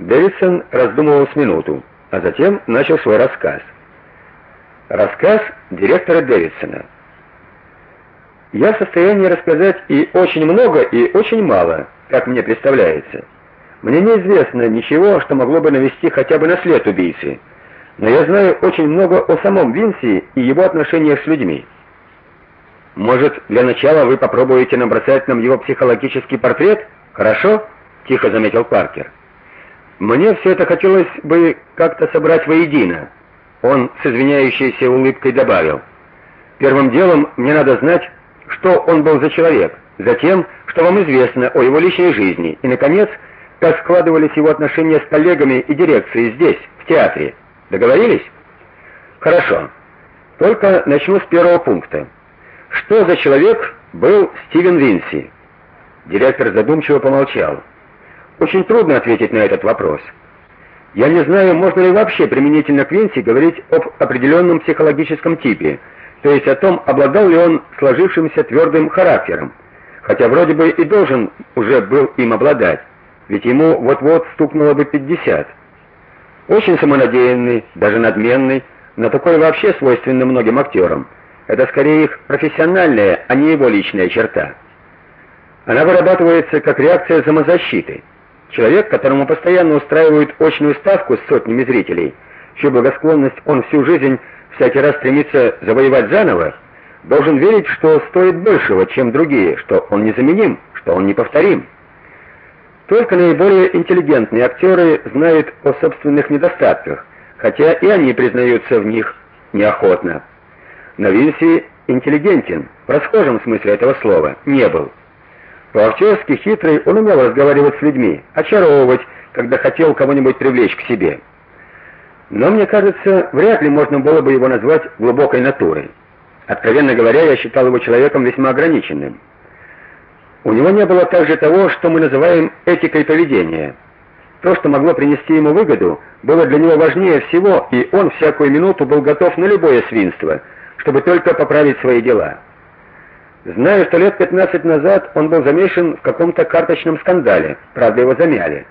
Дэвидсон раздумывал с минуту, а затем начал свой рассказ. Рассказ директора Дэвидсона. Я в состоянии рассказать и очень много, и очень мало, как мне представляется. Мне неизвестно ничего, что могло бы навести хотя бы на след убийцы. Но я знаю очень много о самом Винси и его отношениях с людьми. Может, для начала вы попробуете набросать нам его психологический портрет? Хорошо? тихо заметил Паркер. Мне все это хотелось бы как-то собрать воедино. Он с извиняющейся улыбкой добавил: Первым делом мне надо знать, что он был за человек, затем, что вам известно о его личной жизни, и наконец, как складывались его отношения с коллегами и дирекцией здесь, в театре. Договорились? Хорошо. Только начну с первого пункта. Что за человек был Стивен Винси? Директор задумчиво помолчал. Очень трудно ответить на этот вопрос. Я не знаю, можно ли вообще применительно к Винси говорить об определенном психологическом типе, то есть о том, обладал ли он сложившимся твердым характером, хотя вроде бы и должен уже был им обладать, ведь ему вот-вот стукнуло бы 50. Очень самонадеянный, даже надменный, но такое вообще свойственно многим актерам. Это скорее их профессиональная, а не его личная черта. Она вырабатывается как реакция самозащиты. Человек, которому постоянно устраивают очную ставку с сотнями зрителей, чью благосклонность он всю жизнь всякий раз стремится завоевать заново, должен верить, что стоит большего, чем другие, что он незаменим, что он неповторим. Только наиболее интеллигентные актеры знают о собственных недостатках, хотя и они признаются в них неохотно. Но Винси интеллигентен, в расхожем смысле этого слова, не был. По-актерски хитрый, он умел разговаривать с людьми, очаровывать, когда хотел кого-нибудь привлечь к себе. Но мне кажется, вряд ли можно было бы его назвать глубокой натурой. Откровенно говоря, я считал его человеком весьма ограниченным. У него не было также того, что мы называем этикой поведения. То, что могло принести ему выгоду, было для него важнее всего, и он всякую минуту был готов на любое свинство, чтобы только поправить свои дела. Знаю, что лет 15 назад он был замешан в каком-то карточном скандале. Правда, его замяли.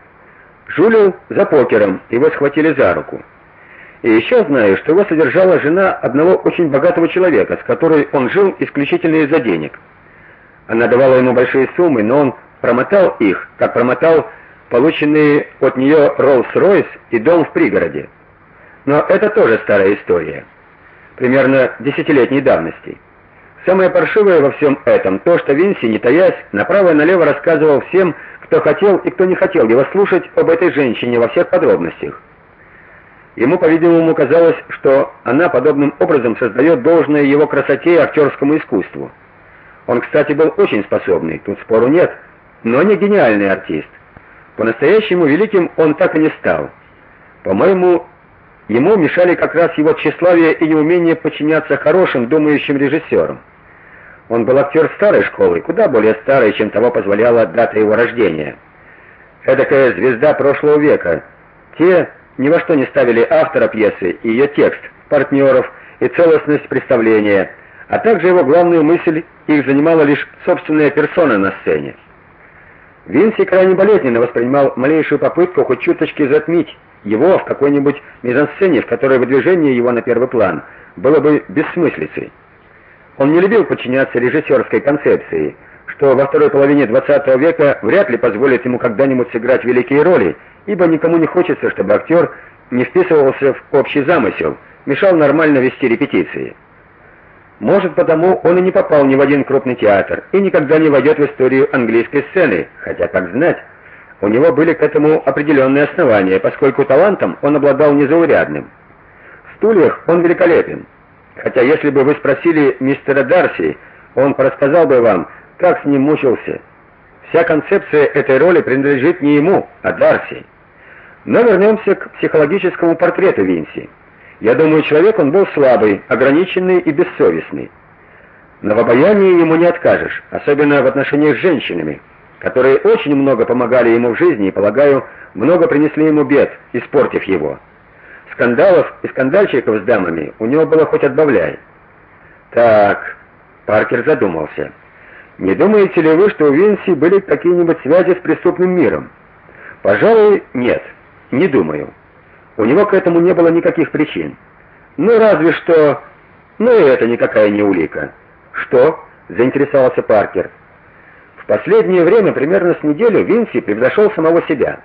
Жулил за покером, его схватили за руку. И еще знаю, что его содержала жена одного очень богатого человека, с которой он жил исключительно из-за денег. Она давала ему большие суммы, но он промотал их, как промотал полученные от нее Rolls-Royce и дом в пригороде. Но это тоже старая история, примерно десятилетней давности. Самое паршивое во всем этом то, что Винси, не таясь, направо и налево рассказывал всем, кто хотел и кто не хотел его слушать об этой женщине во всех подробностях. Ему, по-видимому, казалось, что она подобным образом создает должное его красоте и актерскому искусству. Он, кстати, был очень способный, тут спору нет, но не гениальный артист. По-настоящему великим он так и не стал. По-моему, ему мешали как раз его тщеславие и неумение подчиняться хорошим, думающим режиссерам. Он был актер старой школы, куда более старой, чем того позволяла дата его рождения. Эдакая звезда прошлого века. Те ни во что не ставили автора пьесы и ее текст, партнеров и целостность представления, а также его главную мысль, их занимала лишь собственная персона на сцене. Винси крайне болезненно воспринимал малейшую попытку хоть чуточки затмить его в какой-нибудь мизансцене, в которой выдвижение его на первый план было бы бессмыслицей. Он не любил подчиняться режиссерской концепции, что во второй половине XX века вряд ли позволит ему когда-нибудь сыграть великие роли, ибо никому не хочется, чтобы актер не вписывался в общий замысел, мешал нормально вести репетиции. Может, потому он и не попал ни в один крупный театр и никогда не войдет в историю английской сцены, хотя как знать, у него были к этому определенные основания, поскольку талантом он обладал незаурядным. В стульях он великолепен. Хотя если бы вы спросили мистера Дарси, он рассказал бы вам, как с ним мучился. Вся концепция этой роли принадлежит не ему, а Дарси. Но вернемся к психологическому портрету Винси. Я думаю, человек он был слабый, ограниченный и бессовестный. Но в обаянии ему не откажешь, особенно в отношениях с женщинами, которые очень много помогали ему в жизни и, полагаю, много принесли ему бед, испортив его. Скандалов и скандальчиков с дамами у него было хоть отбавляй. Так, Паркер задумался. Не думаете ли вы, что у Винси были какие-нибудь связи с преступным миром? Пожалуй, нет. Не думаю. У него к этому не было никаких причин. Ну разве что, ну и это никакая не улика. Что? заинтересовался Паркер. Последнее время, примерно с неделю, Винси превзошел самого себя.